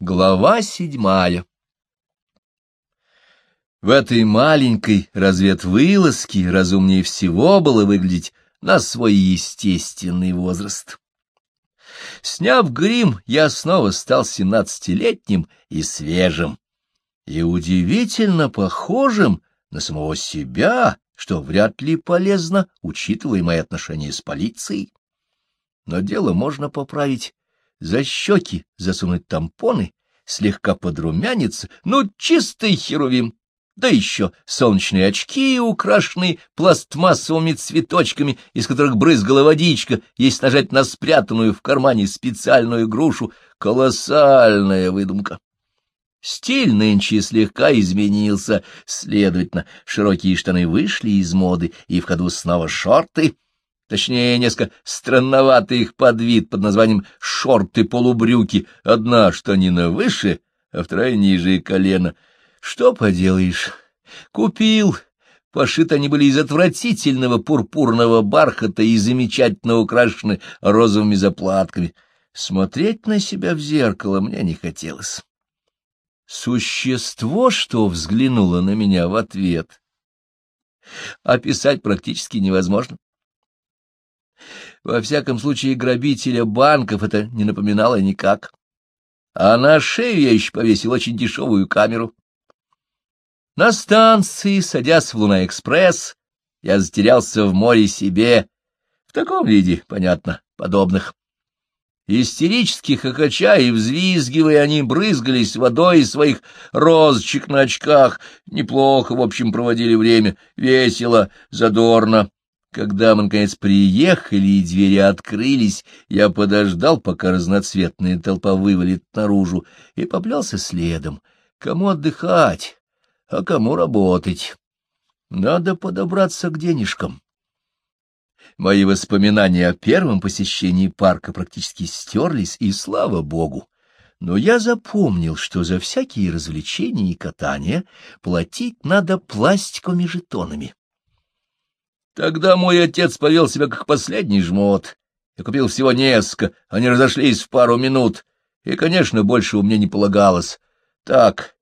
Глава седьмая В этой маленькой разведвылазке разумнее всего было выглядеть на свой естественный возраст. Сняв грим, я снова стал семнадцатилетним и свежим, и удивительно похожим на самого себя, что вряд ли полезно, учитывая мои отношения с полицией. Но дело можно поправить за щеки засунуть тампоны, слегка подрумяниться, ну, чистый херувим. Да еще солнечные очки, украшенные пластмассовыми цветочками, из которых брызгала водичка, есть нажать на спрятанную в кармане специальную грушу. Колоссальная выдумка. Стиль нынче слегка изменился, следовательно, широкие штаны вышли из моды, и в ходу снова шорты — точнее, несколько странноватый их подвид под названием «шорты-полубрюки», одна штанина выше, а вторая ниже колена. Что поделаешь, купил. Пошиты они были из отвратительного пурпурного бархата и замечательно украшены розовыми заплатками. Смотреть на себя в зеркало мне не хотелось. Существо, что взглянуло на меня в ответ, описать практически невозможно. Во всяком случае, грабителя банков это не напоминало никак. А на шею я еще повесил очень дешевую камеру. На станции, садясь в Луна-экспресс, я затерялся в море себе. В таком виде, понятно, подобных. Истерически хохоча и взвизгивая, они брызгались водой из своих розочек на очках. Неплохо, в общем, проводили время, весело, задорно. Когда мы, наконец, приехали и двери открылись, я подождал, пока разноцветная толпа вывалит наружу, и поплелся следом. Кому отдыхать, а кому работать? Надо подобраться к денежкам. Мои воспоминания о первом посещении парка практически стерлись, и слава богу. Но я запомнил, что за всякие развлечения и катания платить надо пластиковыми жетонами. Тогда мой отец повел себя как последний жмот. Я купил всего несколько, они разошлись в пару минут, и, конечно, больше у меня не полагалось. Так,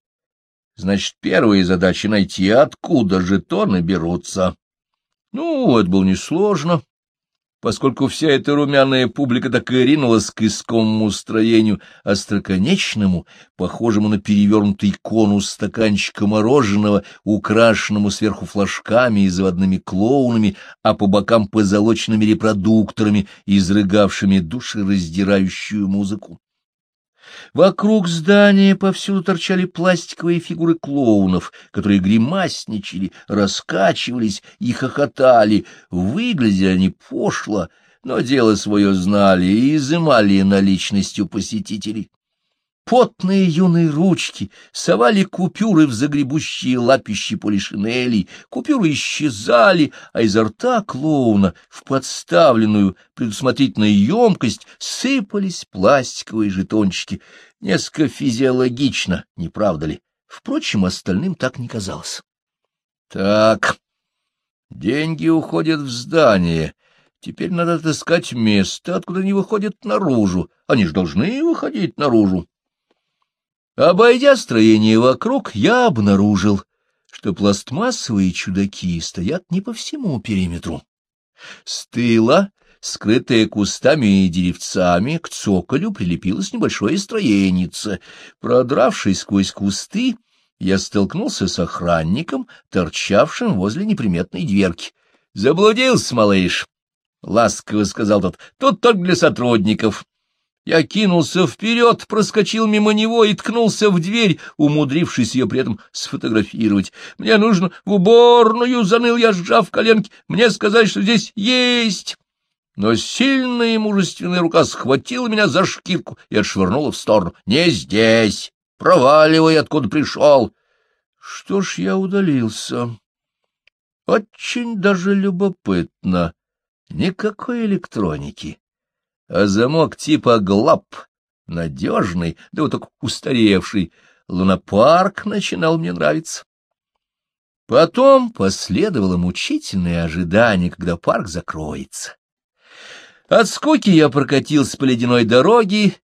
значит, первая задача — найти, откуда жетоны берутся. Ну, это было несложно поскольку вся эта румяная публика так и ринулась к искомому строению, остроконечному, похожему на перевернутый конус стаканчика мороженого, украшенному сверху флажками и заводными клоунами, а по бокам позолоченными репродукторами, изрыгавшими душераздирающую музыку. Вокруг здания повсюду торчали пластиковые фигуры клоунов, которые гримасничали, раскачивались и хохотали. Выглядели они пошло, но дело свое знали и изымали наличностью посетителей. Потные юные ручки совали купюры в загребущие лапищи полишинелей, купюры исчезали, а изо рта клоуна в подставленную предусмотрительную емкость сыпались пластиковые жетончики. Несколько физиологично, не правда ли? Впрочем, остальным так не казалось. Так, деньги уходят в здание. Теперь надо отыскать место, откуда они выходят наружу. Они же должны выходить наружу. Обойдя строение вокруг, я обнаружил, что пластмассовые чудаки стоят не по всему периметру. С тыла, скрытая кустами и деревцами, к цоколю прилепилось небольшое строенице. Продравшись сквозь кусты, я столкнулся с охранником, торчавшим возле неприметной дверки. — Заблудился, малыш! — ласково сказал тот. — Тут только для сотрудников. Я кинулся вперед, проскочил мимо него и ткнулся в дверь, умудрившись ее при этом сфотографировать. «Мне нужно в уборную!» — заныл я, сжав коленки. «Мне сказать, что здесь есть!» Но сильная и мужественная рука схватила меня за шкирку и отшвырнула в сторону. «Не здесь! Проваливай, откуда пришел!» Что ж, я удалился. Очень даже любопытно. Никакой электроники а замок типа глап, надежный, да вот только устаревший, лунопарк начинал мне нравиться. Потом последовало мучительное ожидание, когда парк закроется. От скуки я прокатился по ледяной дороге,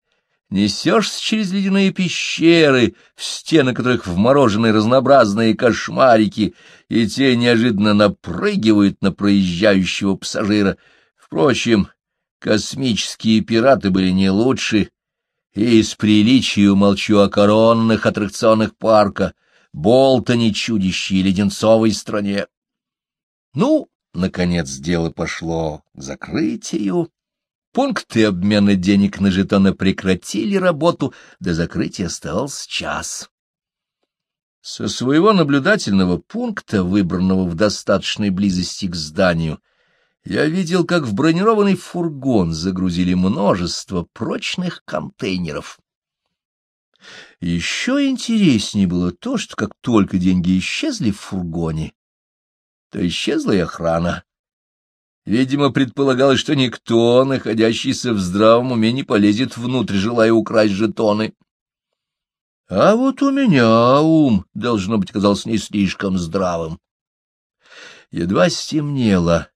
Несешься через ледяные пещеры, в стены которых вморожены разнообразные кошмарики, и те неожиданно напрыгивают на проезжающего пассажира. Впрочем, космические пираты были не лучше, и из приличия молчу о коронных аттракционах парка, Болтоне чудище и Леденцовой стране. Ну, наконец, дело пошло к закрытию. Пункты обмена денег на жетоны прекратили работу, до закрытия оставался час. Со своего наблюдательного пункта, выбранного в достаточной близости к зданию, я видел, как в бронированный фургон загрузили множество прочных контейнеров. Еще интереснее было то, что как только деньги исчезли в фургоне, то исчезла и охрана. Видимо, предполагалось, что никто, находящийся в здравом уме, не полезет внутрь, желая украсть жетоны. А вот у меня ум, должно быть, казался не слишком здравым. Едва стемнело.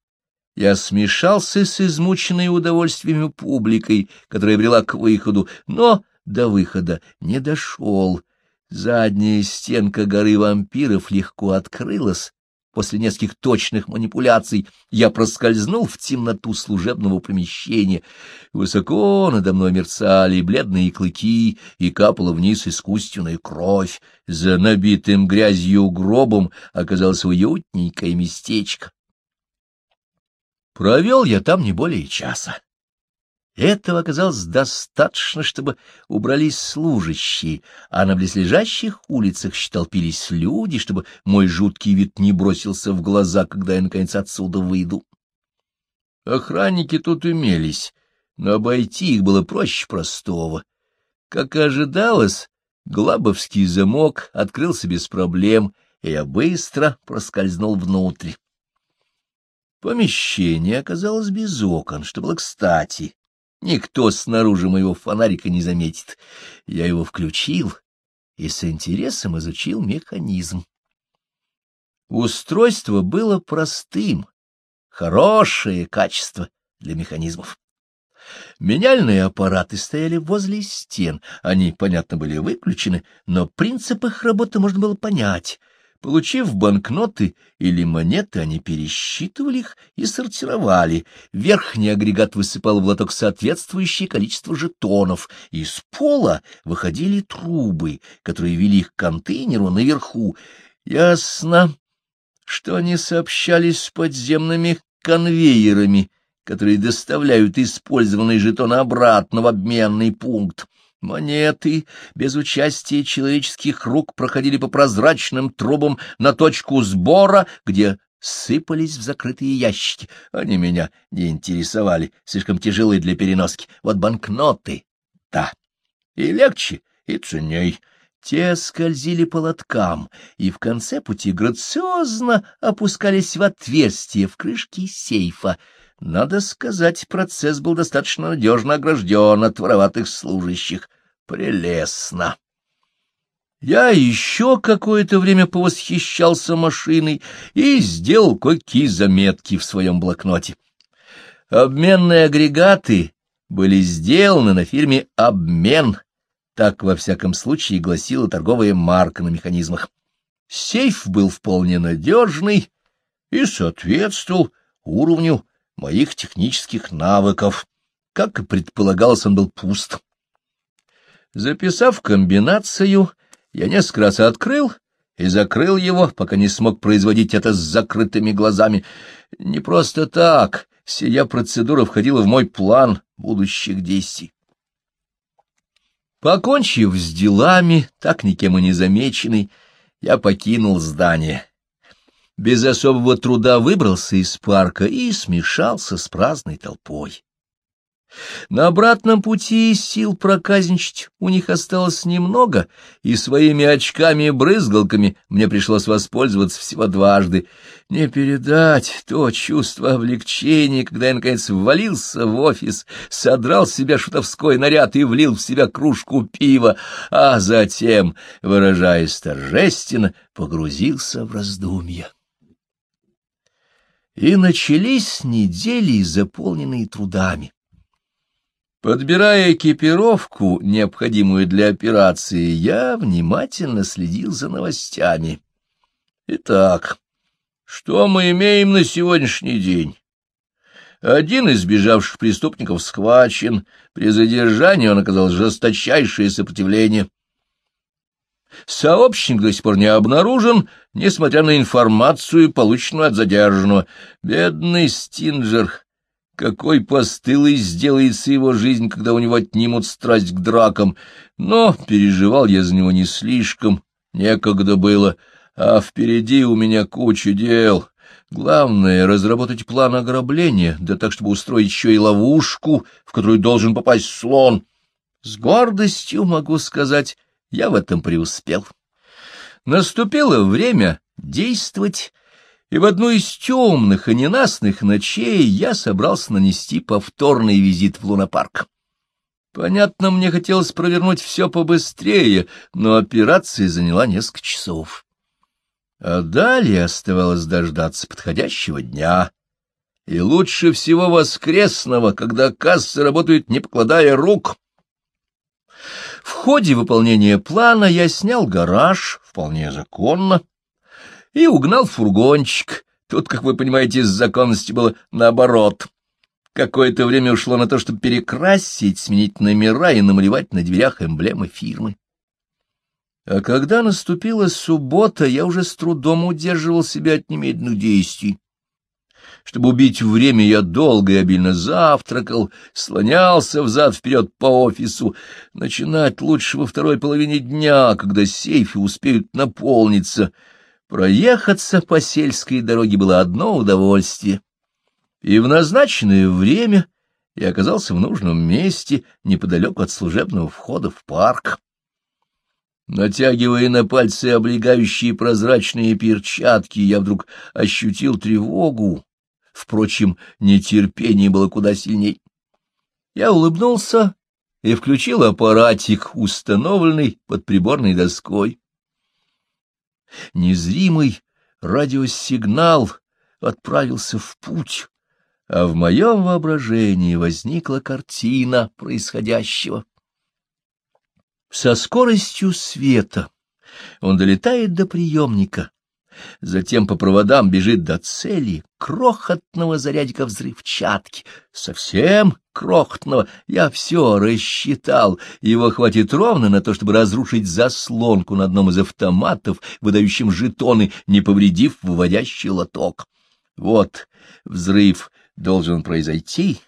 Я смешался с измученной удовольствиями публикой, которая брела к выходу, но до выхода не дошел. Задняя стенка горы вампиров легко открылась, После нескольких точных манипуляций я проскользнул в темноту служебного помещения. Высоко надо мной мерцали бледные клыки, и капала вниз искусственная кровь. За набитым грязью гробом оказалось уютненькое местечко. Провел я там не более часа. Этого оказалось достаточно, чтобы убрались служащие, а на близлежащих улицах толпились люди, чтобы мой жуткий вид не бросился в глаза, когда я, наконец, отсюда выйду. Охранники тут имелись, но обойти их было проще простого. Как и ожидалось, Глабовский замок открылся без проблем, и я быстро проскользнул внутрь. Помещение оказалось без окон, что было кстати. Никто снаружи моего фонарика не заметит. Я его включил и с интересом изучил механизм. Устройство было простым, хорошее качество для механизмов. Меняльные аппараты стояли возле стен, они, понятно, были выключены, но принцип их работы можно было понять — Получив банкноты или монеты, они пересчитывали их и сортировали. Верхний агрегат высыпал в лоток соответствующее количество жетонов. Из пола выходили трубы, которые вели их к контейнеру наверху. Ясно, что они сообщались с подземными конвейерами, которые доставляют использованные жетоны обратно в обменный пункт. Монеты без участия человеческих рук проходили по прозрачным трубам на точку сбора, где сыпались в закрытые ящики. Они меня не интересовали, слишком тяжелые для переноски. Вот банкноты, да, и легче, и ценней. Те скользили по лоткам и в конце пути грациозно опускались в отверстие в крышке сейфа. Надо сказать, процесс был достаточно надежно огражден от вороватых служащих. Прелестно! Я еще какое-то время повосхищался машиной и сделал кое-какие заметки в своем блокноте. Обменные агрегаты были сделаны на фирме «Обмен», так, во всяком случае, гласила торговая марка на механизмах. Сейф был вполне надежный и соответствовал уровню моих технических навыков. Как и предполагалось, он был пуст. Записав комбинацию, я несколько раз открыл и закрыл его, пока не смог производить это с закрытыми глазами. Не просто так, сия процедура входила в мой план будущих действий. Покончив с делами, так никем и не замеченный, я покинул здание. Без особого труда выбрался из парка и смешался с праздной толпой. На обратном пути сил проказничать у них осталось немного, и своими очками-брызгалками мне пришлось воспользоваться всего дважды. Не передать то чувство облегчения, когда я, наконец, ввалился в офис, содрал с себя шутовской наряд и влил в себя кружку пива, а затем, выражаясь торжественно, погрузился в раздумья. И начались недели, заполненные трудами. Подбирая экипировку, необходимую для операции, я внимательно следил за новостями. Итак, что мы имеем на сегодняшний день? Один из бежавших преступников схвачен. При задержании он оказал жесточайшее сопротивление. Сообщник до сих пор не обнаружен, несмотря на информацию, полученную от задержанного. Бедный Стинджер! Какой постылой сделается его жизнь, когда у него отнимут страсть к дракам. Но переживал я за него не слишком, некогда было, а впереди у меня куча дел. Главное — разработать план ограбления, да так, чтобы устроить еще и ловушку, в которую должен попасть слон. С гордостью могу сказать, я в этом преуспел. Наступило время действовать, и в одну из темных и ненастных ночей я собрался нанести повторный визит в лунопарк. Понятно, мне хотелось провернуть все побыстрее, но операция заняла несколько часов. А далее оставалось дождаться подходящего дня, и лучше всего воскресного, когда кассы работают, не покладая рук. В ходе выполнения плана я снял гараж, вполне законно, и угнал фургончик. Тут, как вы понимаете, из законности было наоборот. Какое-то время ушло на то, чтобы перекрасить, сменить номера и намалевать на дверях эмблемы фирмы. А когда наступила суббота, я уже с трудом удерживал себя от немедленных действий. Чтобы убить время, я долго и обильно завтракал, слонялся взад-вперед по офису. Начинать лучше во второй половине дня, когда сейфы успеют наполниться. Проехаться по сельской дороге было одно удовольствие. И в назначенное время я оказался в нужном месте, неподалеку от служебного входа в парк. Натягивая на пальцы облегающие прозрачные перчатки, я вдруг ощутил тревогу. Впрочем, нетерпение было куда сильней. Я улыбнулся и включил аппаратик, установленный под приборной доской. Незримый радиосигнал отправился в путь, а в моем воображении возникла картина происходящего. Со скоростью света он долетает до приемника, затем по проводам бежит до цели крохотного зарядика взрывчатки, совсем крохотного, я все рассчитал, его хватит ровно на то, чтобы разрушить заслонку на одном из автоматов, выдающим жетоны, не повредив выводящий лоток. Вот взрыв должен произойти,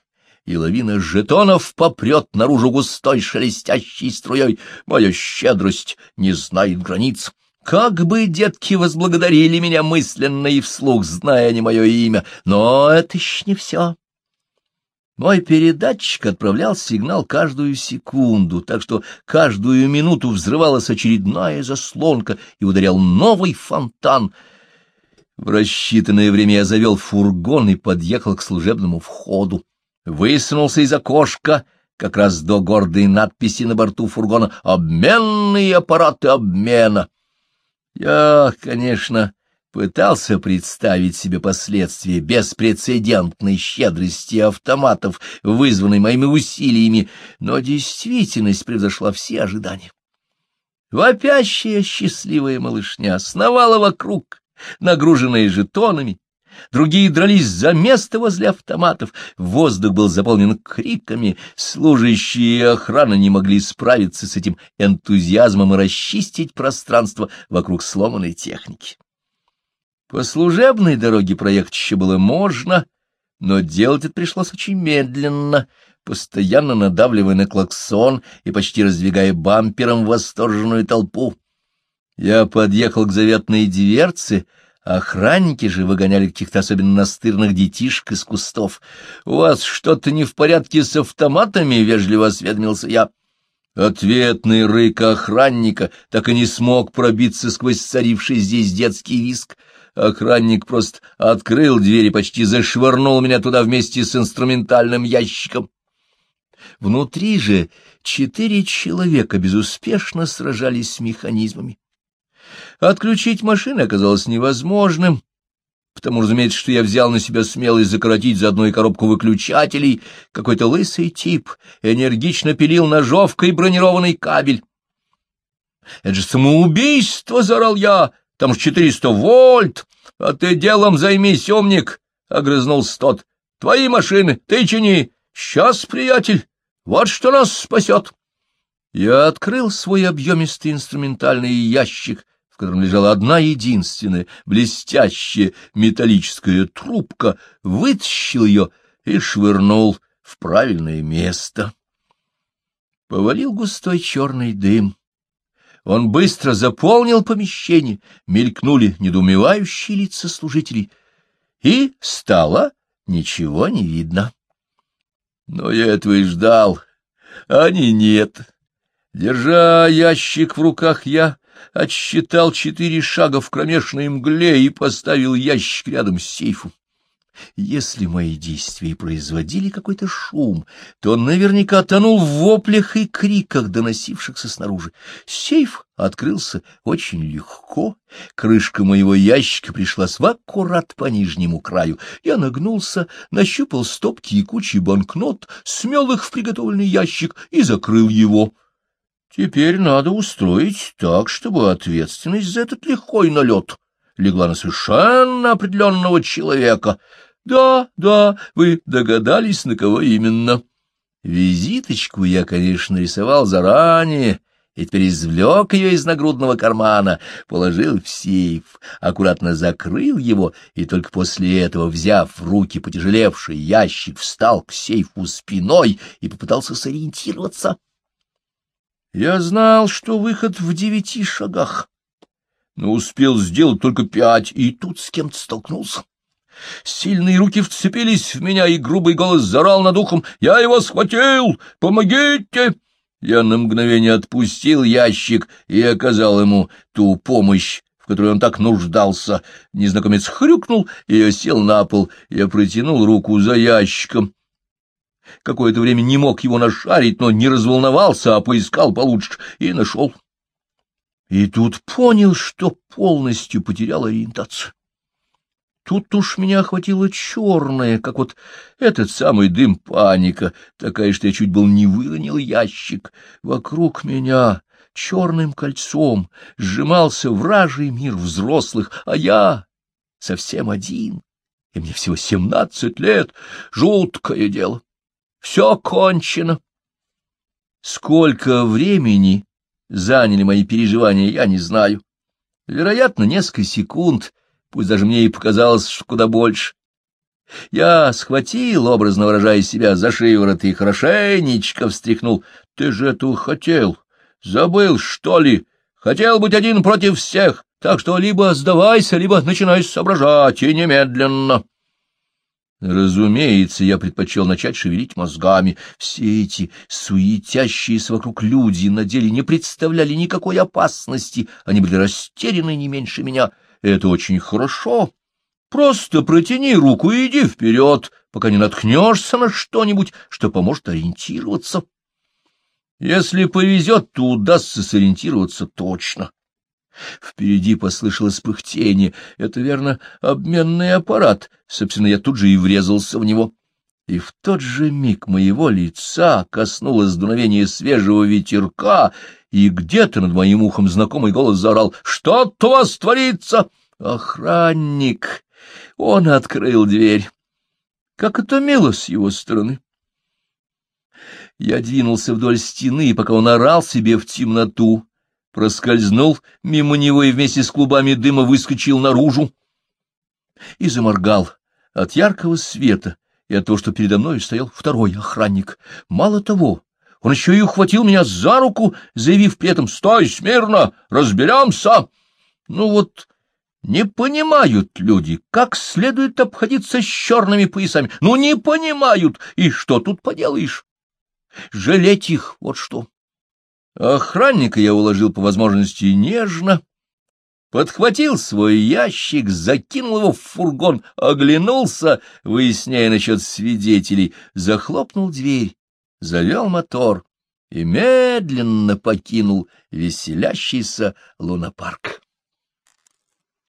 и лавина жетонов попрет наружу густой шелестящей струей. Моя щедрость не знает границ. Как бы детки возблагодарили меня мысленно и вслух, зная не мое имя, но это еще не все. Мой передатчик отправлял сигнал каждую секунду, так что каждую минуту взрывалась очередная заслонка и ударял новый фонтан. В рассчитанное время я завел фургон и подъехал к служебному входу. Высунулся из окошка — как раз до гордой надписи на борту фургона «Обменные аппараты обмена». Я, конечно, пытался представить себе последствия беспрецедентной щедрости автоматов, вызванной моими усилиями, но действительность превзошла все ожидания. Вопящая счастливая малышня сновала вокруг, нагруженная жетонами, другие дрались за место возле автоматов, воздух был заполнен криками, служащие и охрана не могли справиться с этим энтузиазмом и расчистить пространство вокруг сломанной техники. По служебной дороге проехать еще было можно, но делать это пришлось очень медленно, постоянно надавливая на клаксон и почти раздвигая бампером восторженную толпу. Я подъехал к заветной дверце, Охранники же выгоняли каких-то особенно настырных детишек из кустов. — У вас что-то не в порядке с автоматами? — вежливо осведомился я. Ответный рык охранника так и не смог пробиться сквозь царивший здесь детский виск. Охранник просто открыл дверь и почти зашвырнул меня туда вместе с инструментальным ящиком. Внутри же четыре человека безуспешно сражались с механизмами. Отключить машины оказалось невозможным. потому, разумеется, что я взял на себя смелость закоротить заодно и коробку выключателей. Какой-то лысый тип энергично пилил ножовкой бронированный кабель. — Это же самоубийство! — заорал я. — Там ж четыреста вольт! А ты делом займись, умник! — огрызнулся тот. — Твои машины, ты чини! Сейчас, приятель! Вот что нас спасет! Я открыл свой объемистый инструментальный ящик — в котором лежала одна единственная блестящая металлическая трубка, вытащил ее и швырнул в правильное место. Повалил густой черный дым. Он быстро заполнил помещение, мелькнули недоумевающие лица служителей, и стало ничего не видно. Но я этого и ждал, а они нет. Держа ящик в руках, я отсчитал четыре шага в кромешной мгле и поставил ящик рядом с сейфом. Если мои действия производили какой-то шум, то он наверняка тонул в воплях и криках, доносившихся снаружи. Сейф открылся очень легко, крышка моего ящика пришлась в аккурат по нижнему краю. Я нагнулся, нащупал стопки и кучи банкнот, смел их в приготовленный ящик и закрыл его. Теперь надо устроить так, чтобы ответственность за этот лихой налет легла на совершенно определенного человека. Да, да, вы догадались, на кого именно. Визиточку я, конечно, рисовал заранее, и теперь извлек ее из нагрудного кармана, положил в сейф, аккуратно закрыл его, и только после этого, взяв в руки потяжелевший ящик, встал к сейфу спиной и попытался сориентироваться. Я знал, что выход в девяти шагах, но успел сделать только пять, и тут с кем-то столкнулся. Сильные руки вцепились в меня, и грубый голос зарал над ухом. «Я его схватил! Помогите!» Я на мгновение отпустил ящик и оказал ему ту помощь, в которой он так нуждался. Незнакомец хрюкнул и сел на пол. Я протянул руку за ящиком. Какое-то время не мог его нашарить, но не разволновался, а поискал получше и нашел. И тут понял, что полностью потерял ориентацию. Тут уж меня охватило черное, как вот этот самый дым паника, такая, что я чуть был не выронил ящик. Вокруг меня черным кольцом сжимался вражий мир взрослых, а я совсем один, и мне всего семнадцать лет. Жуткое дело. Все кончено. Сколько времени заняли мои переживания, я не знаю. Вероятно, несколько секунд, пусть даже мне и показалось, куда больше. Я схватил, образно выражая себя, за шиворот и хорошенечко встряхнул. Ты же этого хотел. Забыл, что ли? Хотел быть один против всех, так что либо сдавайся, либо начинай соображать, и немедленно. Разумеется, я предпочел начать шевелить мозгами. Все эти суетящиеся вокруг люди на деле не представляли никакой опасности, они были растеряны не меньше меня. Это очень хорошо. Просто протяни руку и иди вперед, пока не наткнешься на что-нибудь, что поможет ориентироваться. Если повезет, то удастся сориентироваться точно. Впереди послышалось пыхтение. Это, верно, обменный аппарат. Собственно, я тут же и врезался в него. И в тот же миг моего лица коснулось дуновение свежего ветерка, и где-то над моим ухом знакомый голос заорал «Что-то у вас творится!» «Охранник!» Он открыл дверь. Как это мило с его стороны! Я двинулся вдоль стены, пока он орал себе в темноту, проскользнул мимо него и вместе с клубами дыма выскочил наружу и заморгал от яркого света и от того, что передо мной стоял второй охранник. Мало того, он еще и ухватил меня за руку, заявив при этом «Стой смирно! Разберемся!» Ну вот, не понимают люди, как следует обходиться с черными поясами. Ну, не понимают, и что тут поделаешь? Жалеть их, вот что. Охранника я уложил по возможности нежно, подхватил свой ящик, закинул его в фургон, оглянулся, выясняя насчет свидетелей, захлопнул дверь, завел мотор и медленно покинул веселящийся лунопарк.